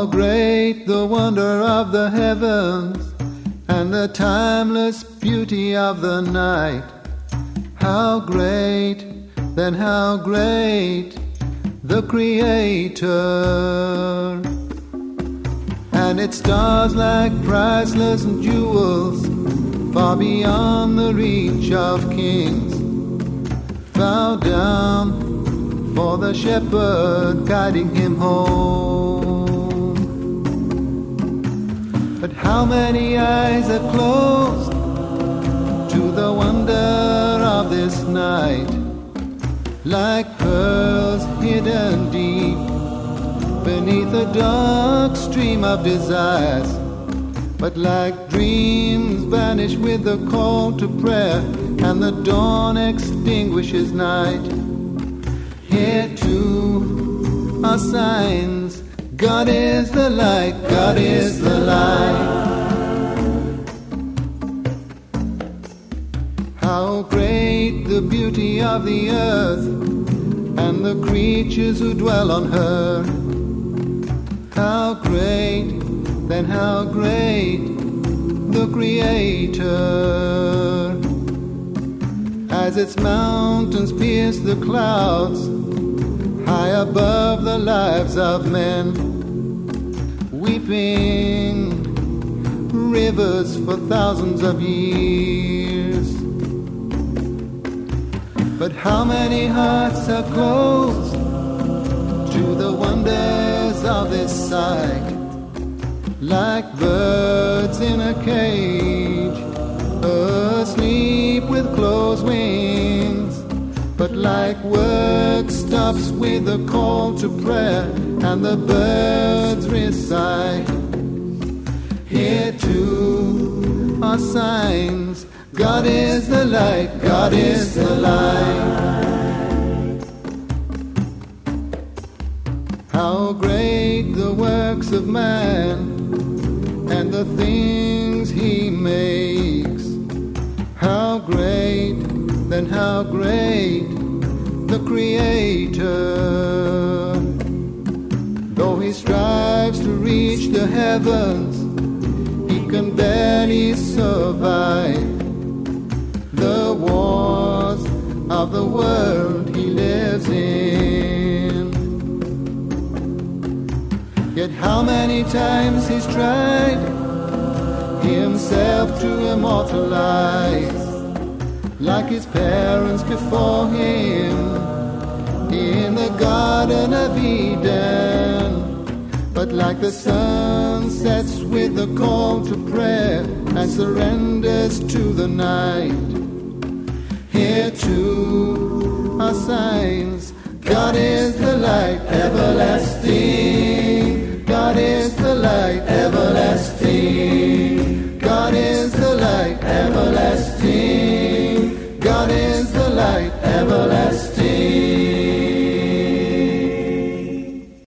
How great the wonder of the heavens and the timeless beauty of the night. How great, then how great the Creator. And its stars like priceless jewels, far beyond the reach of kings. Bow down for the shepherd guiding him home. How many eyes are closed to the wonder of this night? Like pearls hidden deep beneath a dark stream of desires. But like dreams vanish with the call to prayer, and the dawn extinguishes night. Here too are signs God is the light, God is the light. The beauty of the earth and the creatures who dwell on her. How great, then how great the Creator. As its mountains pierce the clouds, high above the lives of men, weeping rivers for thousands of years. But how many hearts are closed to the wonders of this sight? Like birds in a cage, asleep with closed wings. But like work stops with a call to prayer, and the birds recite. Here too are signs God is the light, God is the light. How great the works of man and the things he makes. How great, then how great the Creator. Though he strives to reach the heavens, he can barely survive of the world he lives in. Yet how many times he's tried himself to immortalize, like his parents before him in the Garden of Eden. But like the sun sets with a call to prayer and surrenders to the night. Here too are signs. God is the light everlasting. God is the light everlasting. God is the light everlasting. God is the light everlasting.